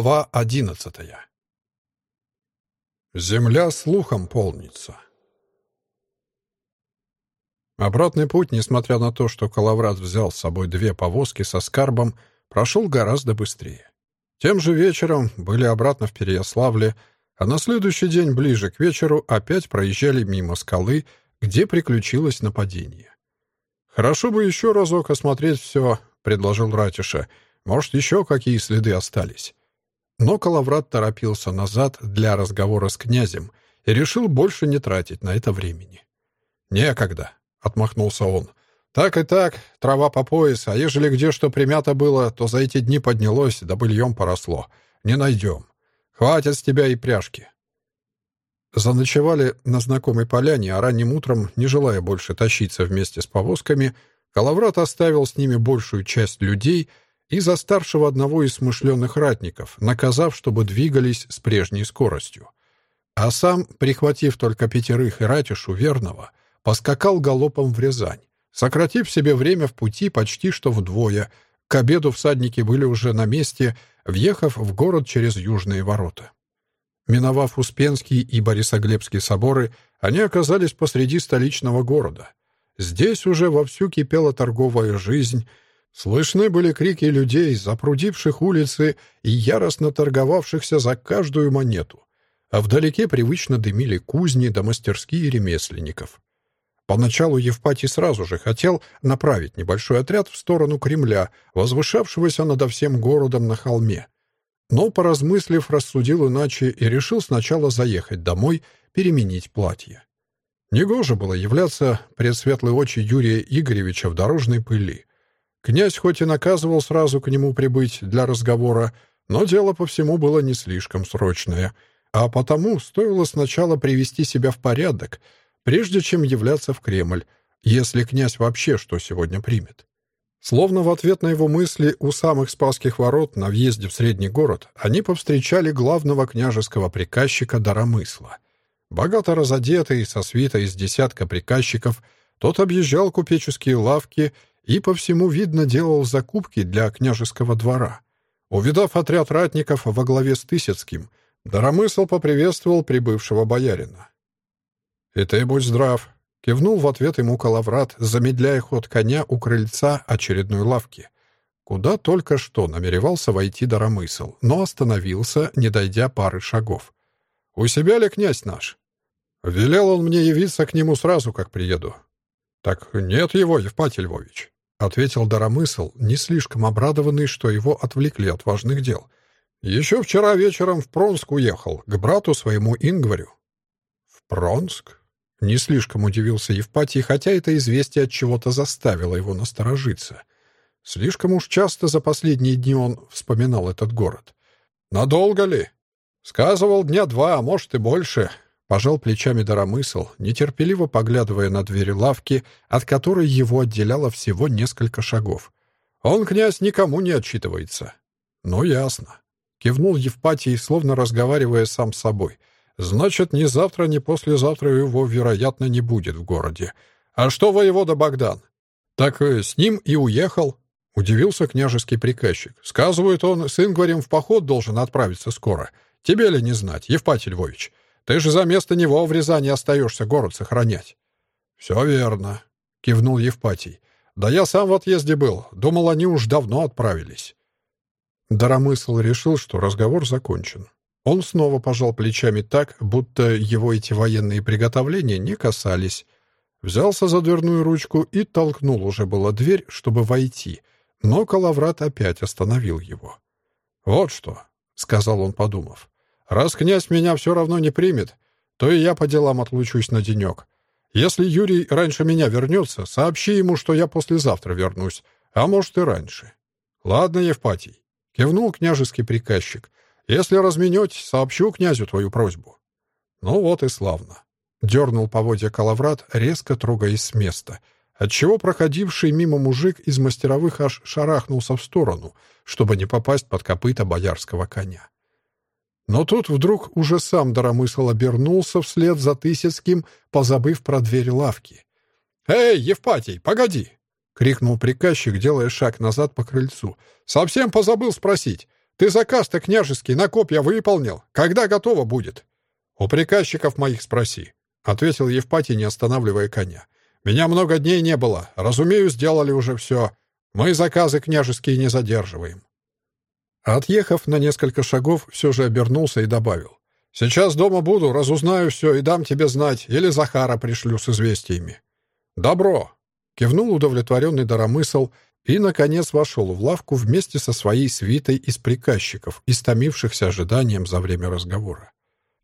Глава одиннадцатая Земля слухом полнится. Обратный путь, несмотря на то, что Калаврат взял с собой две повозки со скарбом, прошел гораздо быстрее. Тем же вечером были обратно в Переяславле, а на следующий день, ближе к вечеру, опять проезжали мимо скалы, где приключилось нападение. «Хорошо бы еще разок осмотреть все», — предложил Ратиша. «Может, еще какие следы остались». Но Калаврат торопился назад для разговора с князем и решил больше не тратить на это времени. «Некогда», — отмахнулся он. «Так и так, трава по пояс, а ежели где что примято было, то за эти дни поднялось, да быльем поросло. Не найдем. Хватит с тебя и пряжки». Заночевали на знакомой поляне, а ранним утром, не желая больше тащиться вместе с повозками, Калаврат оставил с ними большую часть людей — и за старшего одного из смышленных ратников, наказав, чтобы двигались с прежней скоростью. А сам, прихватив только пятерых и ратишу верного, поскакал галопом в Рязань, сократив себе время в пути почти что вдвое. К обеду всадники были уже на месте, въехав в город через южные ворота. Миновав Успенский и Борисоглебский соборы, они оказались посреди столичного города. Здесь уже вовсю кипела торговая жизнь — Слышны были крики людей, запрудивших улицы и яростно торговавшихся за каждую монету, а вдалеке привычно дымили кузни да мастерские ремесленников. Поначалу Евпатий сразу же хотел направить небольшой отряд в сторону Кремля, возвышавшегося над всем городом на холме. Но, поразмыслив, рассудил иначе и решил сначала заехать домой, переменить платье. Негоже было являться пред светлые очи Юрия Игоревича в дорожной пыли. Князь хоть и наказывал сразу к нему прибыть для разговора, но дело по всему было не слишком срочное, а потому стоило сначала привести себя в порядок, прежде чем являться в Кремль, если князь вообще что сегодня примет. Словно в ответ на его мысли у самых Спасских ворот на въезде в Средний город они повстречали главного княжеского приказчика Даромысла. Богато разодетый, со свитой из десятка приказчиков, тот объезжал купеческие лавки и по всему видно делал закупки для княжеского двора. Увидав отряд ратников во главе с Тысяцким, Даромысл поприветствовал прибывшего боярина. «И ты будь здрав», — кивнул в ответ ему Калаврат, замедляя ход коня у крыльца очередной лавки, куда только что намеревался войти Даромысл, но остановился, не дойдя пары шагов. «У себя ли князь наш?» «Велел он мне явиться к нему сразу, как приеду». «Так нет его, Евпатий Львович», — ответил Даромысл, не слишком обрадованный, что его отвлекли от важных дел. «Еще вчера вечером в Пронск уехал, к брату своему Ингварю». «В Пронск?» — не слишком удивился Евпатий, хотя это известие от чего-то заставило его насторожиться. Слишком уж часто за последние дни он вспоминал этот город. «Надолго ли?» «Сказывал дня два, а может и больше. Пожал плечами Даромысл, нетерпеливо поглядывая на двери лавки, от которой его отделяло всего несколько шагов. «Он, князь, никому не отчитывается». «Ну, ясно». Кивнул Евпатий, словно разговаривая сам с собой. «Значит, ни завтра, ни послезавтра его, вероятно, не будет в городе. А что воевода Богдан?» «Так э, с ним и уехал», — удивился княжеский приказчик. «Сказывают, он с Ингварем в поход должен отправиться скоро. Тебе ли не знать, Евпатий Львович?» Ты же за место него в Рязани остаешься город сохранять». «Все верно», — кивнул Евпатий. «Да я сам в отъезде был. Думал, они уж давно отправились». Даромысл решил, что разговор закончен. Он снова пожал плечами так, будто его эти военные приготовления не касались. Взялся за дверную ручку и толкнул уже было дверь, чтобы войти, но Калаврат опять остановил его. «Вот что», — сказал он, подумав, Раз князь меня все равно не примет, то и я по делам отлучусь на денек. Если Юрий раньше меня вернется, сообщи ему, что я послезавтра вернусь, а может и раньше. Ладно, Евпатий, кивнул княжеский приказчик. Если разменетесь, сообщу князю твою просьбу. Ну вот и славно. Дернул поводья Калаврат, резко трогаясь с места, отчего проходивший мимо мужик из мастеровых аж шарахнулся в сторону, чтобы не попасть под копыта боярского коня. Но тут вдруг уже сам Даромысл обернулся вслед за Тысяцким, позабыв про дверь лавки. «Эй, Евпатий, погоди!» — крикнул приказчик, делая шаг назад по крыльцу. «Совсем позабыл спросить. Ты заказ-то княжеский на копья выполнил. Когда готово будет?» «У приказчиков моих спроси», — ответил Евпатий, не останавливая коня. «Меня много дней не было. Разумею, сделали уже все. Мы заказы княжеские не задерживаем». Отъехав на несколько шагов, все же обернулся и добавил. «Сейчас дома буду, разузнаю все и дам тебе знать, или Захара пришлю с известиями». «Добро!» — кивнул удовлетворенный даромысл и, наконец, вошел в лавку вместе со своей свитой из приказчиков, истомившихся ожиданием за время разговора.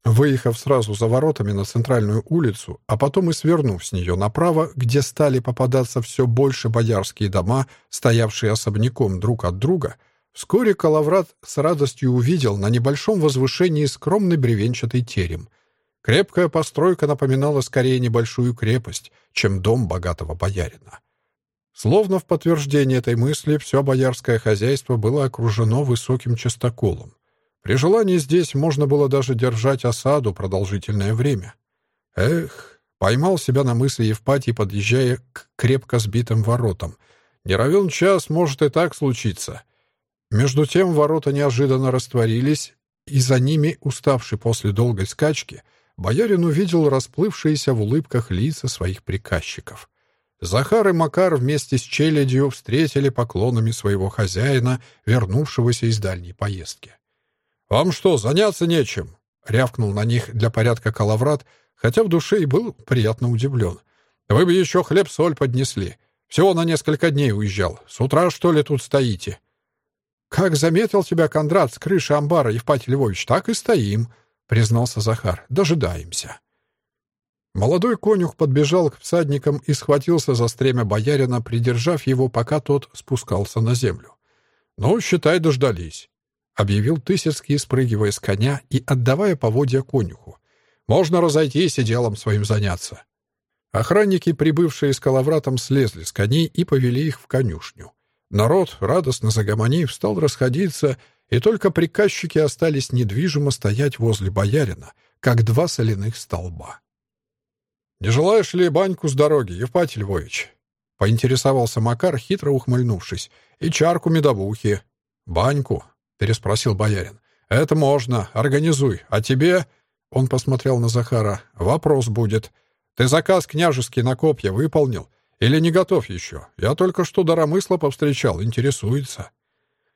Выехав сразу за воротами на центральную улицу, а потом и свернув с нее направо, где стали попадаться все больше боярские дома, стоявшие особняком друг от друга, вскоре Калаврат с радостью увидел на небольшом возвышении скромный бревенчатый терем. Крепкая постройка напоминала скорее небольшую крепость, чем дом богатого боярина. Словно в подтверждение этой мысли, все боярское хозяйство было окружено высоким частоколом. При желании здесь можно было даже держать осаду продолжительное время. Эх, поймал себя на мысли Евпатий, подъезжая к крепко сбитым воротам. Не равен час, может и так случиться. Между тем ворота неожиданно растворились, и за ними, уставший после долгой скачки, боярин увидел расплывшиеся в улыбках лица своих приказчиков — Захар и Макар вместе с челядью встретили поклонами своего хозяина, вернувшегося из дальней поездки. «Вам что, заняться нечем?» — рявкнул на них для порядка Калаврат, хотя в душе и был приятно удивлен. «Вы бы еще хлеб-соль поднесли. Всего на несколько дней уезжал. С утра, что ли, тут стоите?» «Как заметил тебя Кондрат с крыши амбара, Евпатий Львович, так и стоим», — признался Захар. «Дожидаемся». Молодой конюх подбежал к всадникам и схватился за стремя боярина, придержав его, пока тот спускался на землю. «Ну, считай, дождались», — объявил Тысяцкий, спрыгивая с коня и отдавая поводья конюху. «Можно разойтись и делом своим заняться». Охранники, прибывшие с калавратом, слезли с коней и повели их в конюшню. Народ, радостно загомонив, стал расходиться, и только приказчики остались недвижимо стоять возле боярина, как два соляных столба. «Не желаешь ли баньку с дороги, Евпатий Львович?» — поинтересовался Макар, хитро ухмыльнувшись. «И чарку медовухи». «Баньку?» — переспросил боярин. «Это можно. Организуй. А тебе...» — он посмотрел на Захара. «Вопрос будет. Ты заказ княжеский на копья выполнил? Или не готов еще? Я только что даромысла повстречал. Интересуется».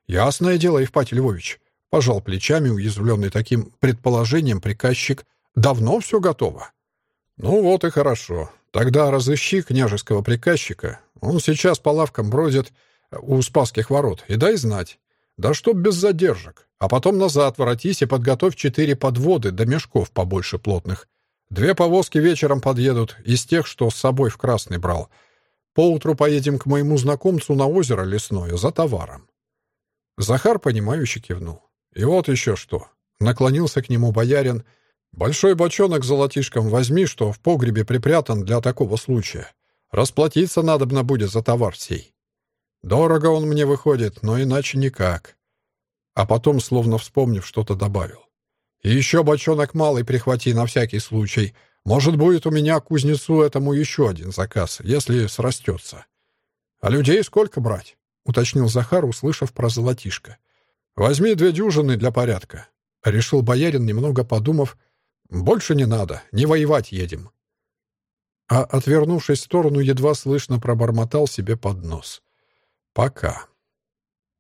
«Ясное дело, Евпатий Львович», — пожал плечами, уязвленный таким предположением приказчик. «Давно все готово». «Ну вот и хорошо. Тогда разыщи княжеского приказчика. Он сейчас по лавкам бродит у Спасских ворот. И дай знать. Да чтоб без задержек. А потом назад воротись и подготовь четыре подводы до мешков побольше плотных. Две повозки вечером подъедут из тех, что с собой в Красный брал. Поутру поедем к моему знакомцу на озеро лесное за товаром». Захар, понимающе кивнул. «И вот еще что». Наклонился к нему боярин — Большой бочонок золотишком возьми, что в погребе припрятан для такого случая. Расплатиться надобно будет за товар сей. Дорого он мне выходит, но иначе никак. А потом, словно вспомнив, что-то добавил. И еще бочонок малый прихвати на всякий случай. Может, будет у меня кузнецу этому еще один заказ, если срастется. А людей сколько брать? — уточнил Захар, услышав про золотишко. «Возьми две дюжины для порядка», — решил боярин, немного подумав, «Больше не надо, не воевать едем». А, отвернувшись в сторону, едва слышно пробормотал себе под нос. «Пока».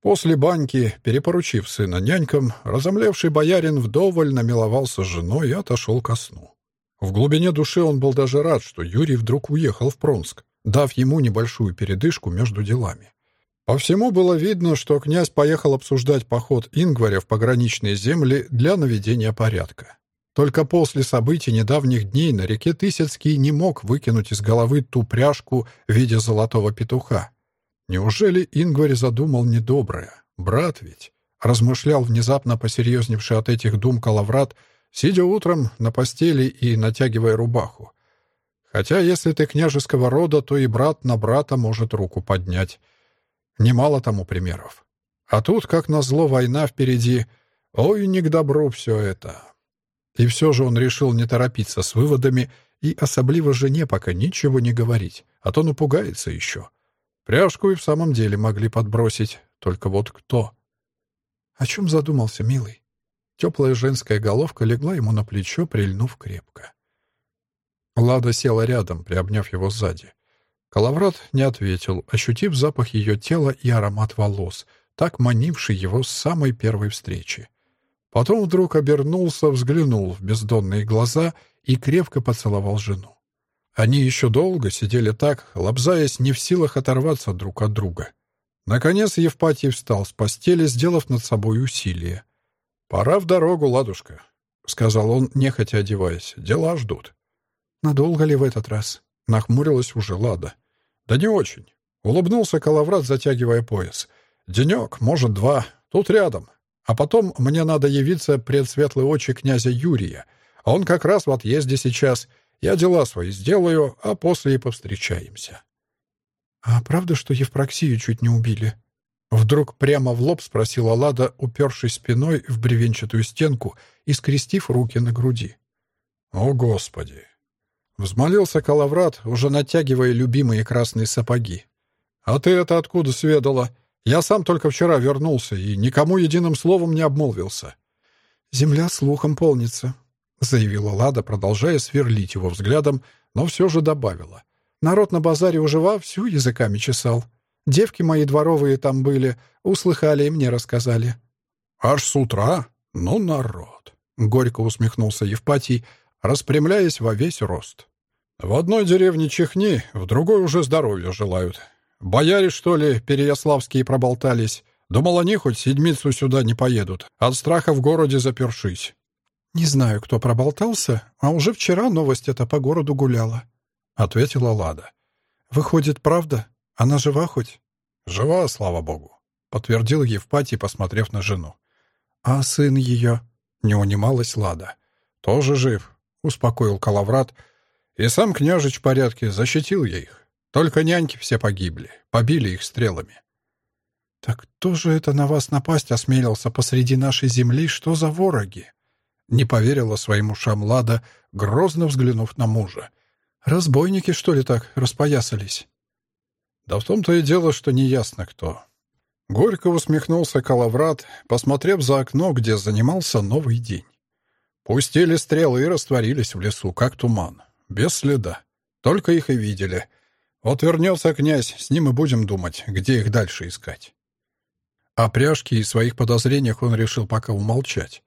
После баньки, перепоручив сына нянькам, разомлевший боярин вдоволь намиловался с женой и отошел ко сну. В глубине души он был даже рад, что Юрий вдруг уехал в Пронск, дав ему небольшую передышку между делами. По всему было видно, что князь поехал обсуждать поход Ингваря в пограничные земли для наведения порядка. Только после событий недавних дней на реке Тысяцкий не мог выкинуть из головы ту пряжку в виде золотого петуха. Неужели Ингварь задумал недоброе? Брат ведь? Размышлял внезапно посерьезневший от этих дум Калаврат, сидя утром на постели и натягивая рубаху. Хотя, если ты княжеского рода, то и брат на брата может руку поднять. Немало тому примеров. А тут, как назло, война впереди. Ой, не к добру все это. И все же он решил не торопиться с выводами и особливо жене пока ничего не говорить, а то напугается еще. Пряжку и в самом деле могли подбросить, только вот кто? «О чем задумался, милый?» Теплая женская головка легла ему на плечо, прильнув крепко. Лада села рядом, приобняв его сзади. Калаврат не ответил, ощутив запах ее тела и аромат волос, так манивший его с самой первой встречи. Потом вдруг обернулся, взглянул в бездонные глаза и крепко поцеловал жену. Они еще долго сидели так, лобзаясь, не в силах оторваться друг от друга. Наконец Евпатий встал с постели, сделав над собой усилие. «Пора в дорогу, ладушка», — сказал он, нехотя одеваясь. «Дела ждут». «Надолго ли в этот раз?» — нахмурилась уже Лада. «Да не очень», — улыбнулся Калаврат, затягивая пояс. «Денек, может, два. Тут рядом. А потом мне надо явиться пред светлые очи князя Юрия. А он как раз в отъезде сейчас. Я дела свои сделаю, а после и повстречаемся». «А правда, что Евпроксию чуть не убили?» Вдруг прямо в лоб спросила Лада, упершись спиной в бревенчатую стенку и скрестив руки на груди. «О, Господи!» Взмолился Калаврат, уже натягивая любимые красные сапоги. «А ты это откуда сведала? Я сам только вчера вернулся и никому единым словом не обмолвился». «Земля слухом полнится», — заявила Лада, продолжая сверлить его взглядом, но все же добавила. «Народ на базаре уже вовсю языками чесал. Девки мои дворовые там были, услыхали и мне рассказали». «Аж с утра? Ну, народ!» — горько усмехнулся Евпатий, распрямляясь во весь рост. «В одной деревне чихни, в другой уже здоровья желают. Бояре, что ли, переяславские проболтались? Думал, они хоть седмицу сюда не поедут, от страха в городе запершись». «Не знаю, кто проболтался, а уже вчера новость эта по городу гуляла», — ответила Лада. «Выходит, правда? Она жива хоть?» «Жива, слава богу», — подтвердил Евпатий, посмотрев на жену. «А сын ее?» — не унималась Лада. «Тоже жив», — успокоил Калаврат. «И сам княжич в порядке, защитил я их. Только няньки все погибли, побили их стрелами». «Так кто же это на вас напасть осмелился посреди нашей земли? Что за вороги?» Не поверила своим ушам Лада, грозно взглянув на мужа. «Разбойники, что ли, так распоясались?» «Да в том-то и дело, что неясно кто». Горько усмехнулся Калаврат, посмотрев за окно, где занимался новый день. Пустили стрелы и растворились в лесу, как туман. Без следа. Только их и видели. Вот вернется князь, с ним и будем думать, где их дальше искать. О пряжке и своих подозрениях он решил пока умолчать.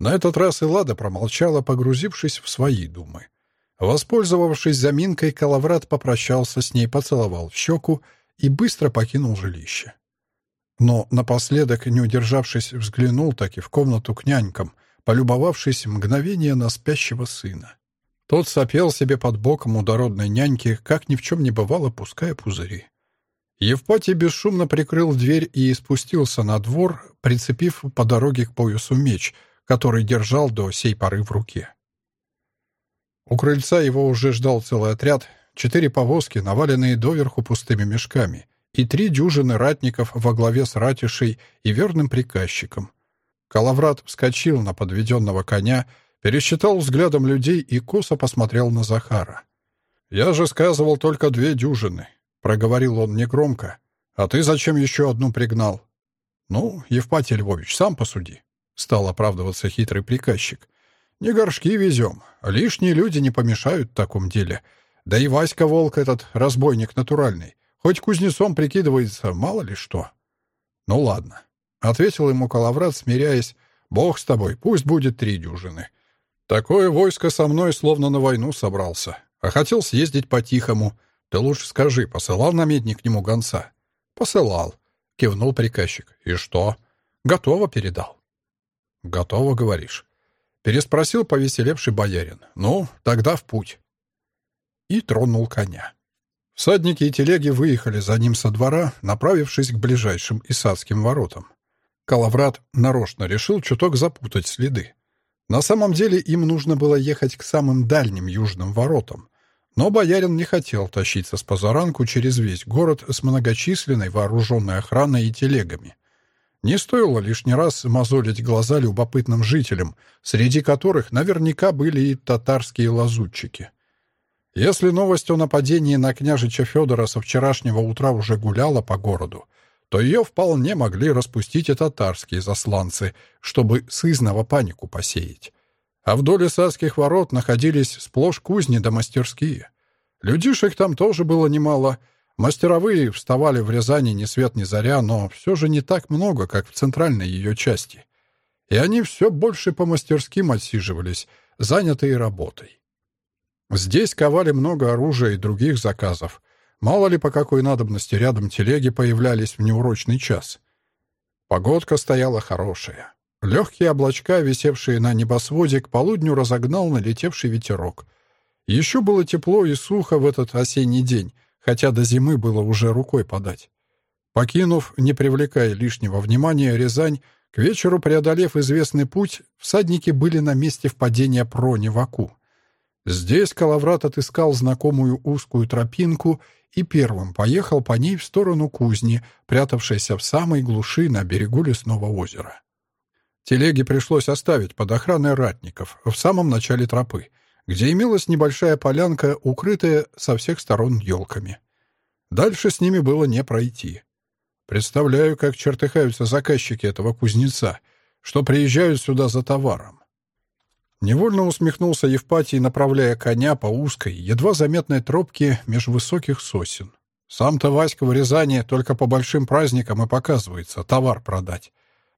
На этот раз и Лада промолчала, погрузившись в свои думы. Воспользовавшись заминкой, Калаврат попрощался с ней, поцеловал в щеку и быстро покинул жилище. Но напоследок, не удержавшись, взглянул таки в комнату к нянькам — полюбовавшись мгновение на спящего сына. Тот сопел себе под боком у дородной няньки, как ни в чем не бывало, пуская пузыри. Евпатий бесшумно прикрыл дверь и спустился на двор, прицепив по дороге к поясу меч, который держал до сей поры в руке. У крыльца его уже ждал целый отряд, четыре повозки, наваленные доверху пустыми мешками, и три дюжины ратников во главе с ратишей и верным приказчиком — Калаврат вскочил на подведенного коня, пересчитал взглядом людей и косо посмотрел на Захара. «Я же сказывал только две дюжины», — проговорил он негромко. «А ты зачем еще одну пригнал?» «Ну, Евпатий Львович, сам посуди», — стал оправдываться хитрый приказчик. «Не горшки везем. Лишние люди не помешают в таком деле. Да и Васька Волк этот разбойник натуральный. Хоть кузнецом прикидывается, мало ли что». «Ну ладно, — ответил ему Калаврат, смиряясь. «Бог с тобой, пусть будет три дюжины. Такое войско со мной словно на войну собрался, а хотел съездить по-тихому. Ты лучше скажи, посылал намедник к нему гонца?» «Посылал», — кивнул приказчик. «И что?» «Готово передал». «Готово, говоришь?» Переспросил повеселевший боярин. «Ну, тогда в путь». И тронул коня. Всадники и телеги выехали за ним со двора, направившись к ближайшим исадским воротам. Калаврат нарочно решил чуток запутать следы. На самом деле им нужно было ехать к самым дальним южным воротам. Но боярин не хотел тащиться с позаранку через весь город с многочисленной вооруженной охраной и телегами. Не стоило лишний раз мозолить глаза любопытным жителям, среди которых наверняка были и татарские лазутчики. Если новость о нападении на княжича Федора со вчерашнего утра уже гуляла по городу, то ее вполне могли распустить и татарские засланцы, чтобы сызново панику посеять. А вдоль Исадских ворот находились сплошь кузни да мастерские. Людишек там тоже было немало. Мастеровые вставали в Рязани ни свет ни заря, но все же не так много, как в центральной ее части. И они все больше по мастерским отсиживались, занятые работой. Здесь ковали много оружия и других заказов. Мало ли по какой надобности рядом телеги появлялись в неурочный час. Погодка стояла хорошая. Легкие облачка, висевшие на небосводе, к полудню разогнал налетевший ветерок. Еще было тепло и сухо в этот осенний день, хотя до зимы было уже рукой подать. Покинув, не привлекая лишнего внимания, Рязань, к вечеру преодолев известный путь, всадники были на месте впадения Прони в Аку. Здесь Калаврат отыскал знакомую узкую тропинку и первым поехал по ней в сторону кузни, прятавшейся в самой глуши на берегу лесного озера. Телеги пришлось оставить под охраной ратников в самом начале тропы, где имелась небольшая полянка, укрытая со всех сторон елками. Дальше с ними было не пройти. Представляю, как чертыхаются заказчики этого кузнеца, что приезжают сюда за товаром. Невольно усмехнулся Евпатий, направляя коня по узкой, едва заметной тропке меж высоких сосен. Сам-то Васька в Рязани только по большим праздникам и показывается, товар продать.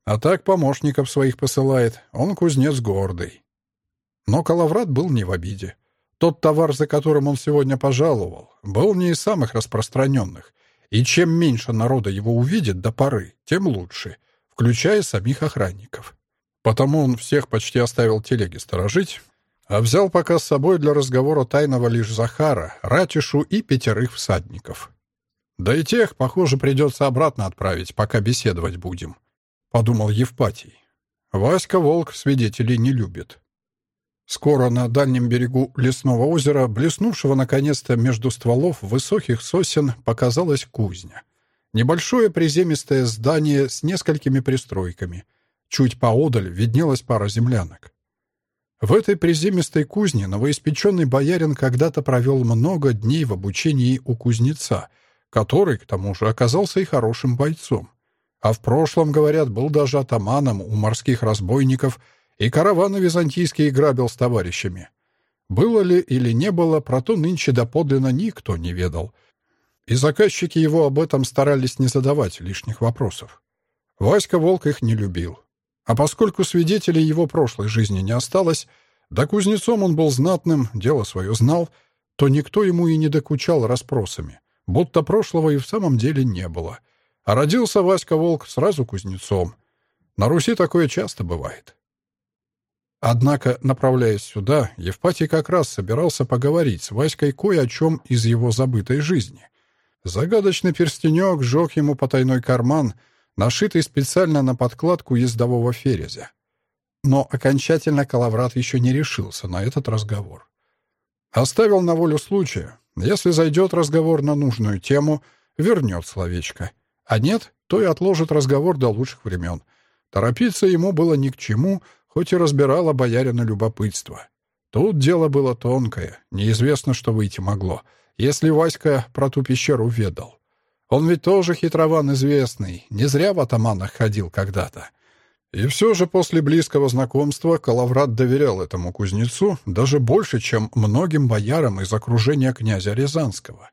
А так помощников своих посылает, он кузнец гордый. Но Калаврат был не в обиде. Тот товар, за которым он сегодня пожаловал, был не из самых распространенных, и чем меньше народа его увидит до поры, тем лучше, включая самих охранников. Потому он всех почти оставил телеги сторожить, а взял пока с собой для разговора тайного лишь Захара, Ратишу и пятерых всадников. Да и тех, похоже, придется обратно отправить, пока беседовать будем подумал Евпатий. Васька Волк свидетелей не любит. Скоро на дальнем берегу лесного озера, блеснувшего наконец-то между стволов высоких сосен, показалась кузня. Небольшое приземистое здание с несколькими пристройками. Чуть поодаль виднелась пара землянок. В этой приземистой кузне новоиспеченный боярин когда-то провел много дней в обучении у кузнеца, который, к тому же, оказался и хорошим бойцом. А в прошлом, говорят, был даже атаманом у морских разбойников и караваны византийские грабил с товарищами. Было ли или не было, про то нынче доподлинно никто не ведал. И заказчики его об этом старались не задавать лишних вопросов. Васька Волк их не любил. А поскольку свидетелей его прошлой жизни не осталось, да кузнецом он был знатным, дело свое знал, то никто ему и не докучал расспросами, будто прошлого и в самом деле не было — а родился Васька Волк сразу кузнецом. На Руси такое часто бывает. Однако, направляясь сюда, Евпатий как раз собирался поговорить с Васькой кое о чем из его забытой жизни. Загадочный перстенек сжег ему потайной карман, нашитый специально на подкладку ездового ферезя. Но окончательно Калаврат еще не решился на этот разговор. Оставил на волю случая. Если зайдет разговор на нужную тему, вернет словечко — а нет, то и отложит разговор до лучших времен. Торопиться ему было ни к чему, хоть и разбирало боярина любопытство. Тут дело было тонкое, неизвестно, что выйти могло, если Васька про ту пещеру ведал. Он ведь тоже хитрован известный, не зря в атаманах ходил когда-то. И все же после близкого знакомства Калаврат доверял этому кузнецу даже больше, чем многим боярам из окружения князя Рязанского.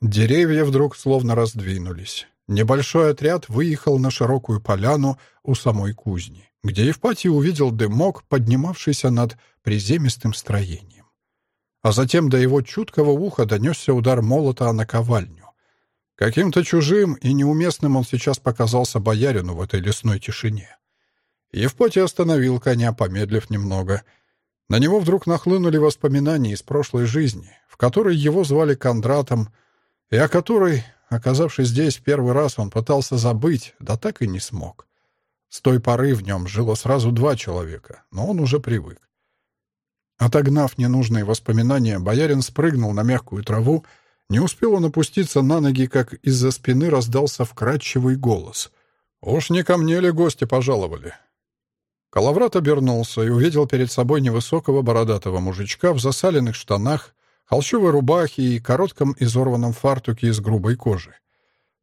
Деревья вдруг словно раздвинулись. Небольшой отряд выехал на широкую поляну у самой кузни, где Евпатий увидел дымок, поднимавшийся над приземистым строением. А затем до его чуткого уха донесся удар молота о наковальню. Каким-то чужим и неуместным он сейчас показался боярину в этой лесной тишине. Евпатий остановил коня, помедлив немного. На него вдруг нахлынули воспоминания из прошлой жизни, в которой его звали Кондратом, и о которой Оказавшись здесь первый раз, он пытался забыть, да так и не смог. С той поры в нем жило сразу два человека, но он уже привык. Отогнав ненужные воспоминания, боярин спрыгнул на мягкую траву. Не успел он опуститься на ноги, как из-за спины раздался вкрадчивый голос. «Уж не ко мне ли гости пожаловали?» Калаврат обернулся и увидел перед собой невысокого бородатого мужичка в засаленных штанах, холщовой рубахе и коротком изорванном фартуке из грубой кожи.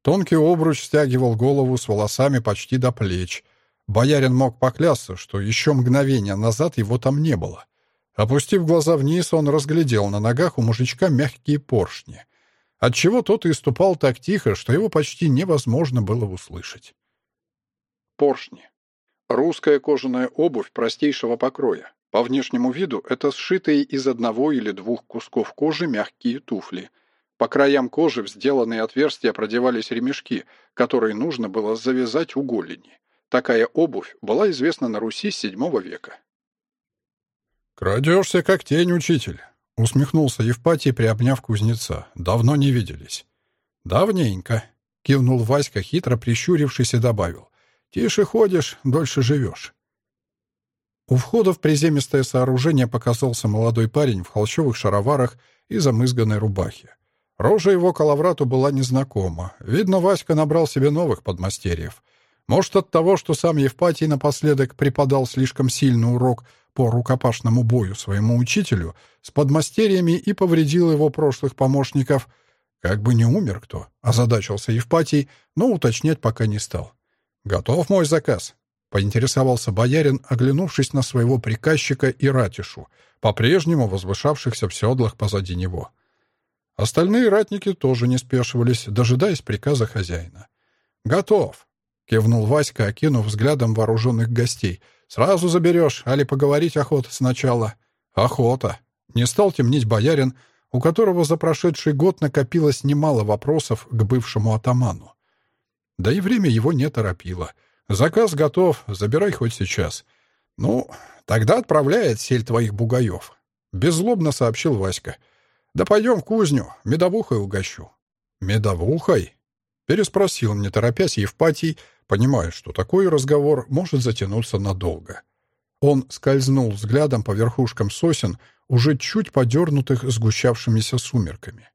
Тонкий обруч стягивал голову с волосами почти до плеч. Боярин мог поклясться, что еще мгновение назад его там не было. Опустив глаза вниз, он разглядел на ногах у мужичка мягкие поршни. Отчего тот и ступал так тихо, что его почти невозможно было услышать. Поршни. Русская кожаная обувь простейшего покроя. По внешнему виду это сшитые из одного или двух кусков кожи мягкие туфли. По краям кожи в сделанные отверстия продевались ремешки, которые нужно было завязать у голени. Такая обувь была известна на Руси с VII века. «Крадешься, как тень, учитель», — усмехнулся Евпатий, приобняв кузнеца. «Давно не виделись». «Давненько», — кивнул Васька, хитро прищурившись и добавил. «Тише ходишь, дольше живешь». У входа в приземистое сооружение показался молодой парень в холщовых шароварах и замызганной рубахе. Рожа его калаврату была незнакома. Видно, Васька набрал себе новых подмастерьев. Может, от того, что сам Евпатий напоследок преподал слишком сильный урок по рукопашному бою своему учителю с подмастерьями и повредил его прошлых помощников. Как бы не умер кто, озадачился Евпатий, но уточнять пока не стал. «Готов мой заказ?» — поинтересовался боярин, оглянувшись на своего приказчика и ратишу, по-прежнему возвышавшихся в седлах позади него. Остальные ратники тоже не спешивались, дожидаясь приказа хозяина. «Готов!» — кивнул Васька, окинув взглядом вооруженных гостей. «Сразу заберешь, али поговорить охота сначала?» «Охота!» — не стал темнить боярин, у которого за прошедший год накопилось немало вопросов к бывшему атаману. Да и время его не торопило — Заказ готов, забирай хоть сейчас. Ну, тогда отправляй сель твоих бугаев. Беззлобно сообщил Васька. Да пойдем в кузню, медовухой угощу. Медовухой? Переспросил, не торопясь, Евпатий, понимая, что такой разговор может затянуться надолго. Он скользнул взглядом по верхушкам сосен, уже чуть подернутых сгущавшимися сумерками.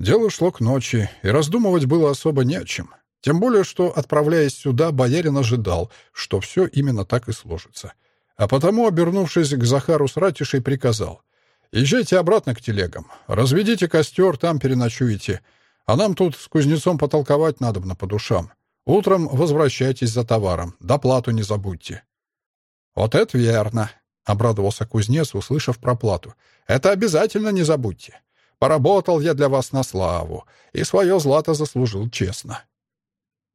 Дело шло к ночи, и раздумывать было особо не о чем. Тем более, что, отправляясь сюда, боярин ожидал, что все именно так и сложится. А потому, обернувшись к Захару с ратишей, приказал. «Езжайте обратно к телегам. Разведите костер, там переночуете. А нам тут с кузнецом потолковать надобно по душам. Утром возвращайтесь за товаром. Доплату не забудьте». «Вот это верно», — обрадовался кузнец, услышав про плату. «Это обязательно не забудьте. Поработал я для вас на славу, и свое злато заслужил честно».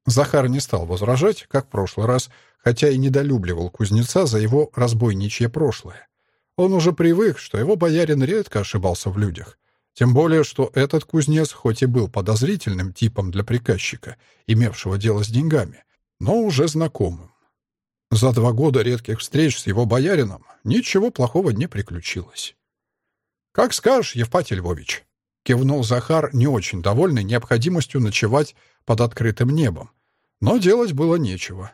Захар не стал возражать, как в прошлый раз, хотя и недолюбливал кузнеца за его разбойничье прошлое. Он уже привык, что его боярин редко ошибался в людях. Тем более, что этот кузнец хоть и был подозрительным типом для приказчика, имевшего дело с деньгами, но уже знакомым. За два года редких встреч с его боярином ничего плохого не приключилось. «Как скажешь, Евпатий Львович», — кивнул Захар, не очень довольный необходимостью ночевать под открытым небом. Но делать было нечего.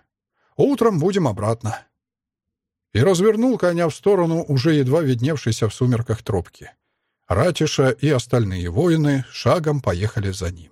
Утром будем обратно. И развернул коня в сторону уже едва видневшейся в сумерках тропки. Ратиша и остальные воины шагом поехали за ним.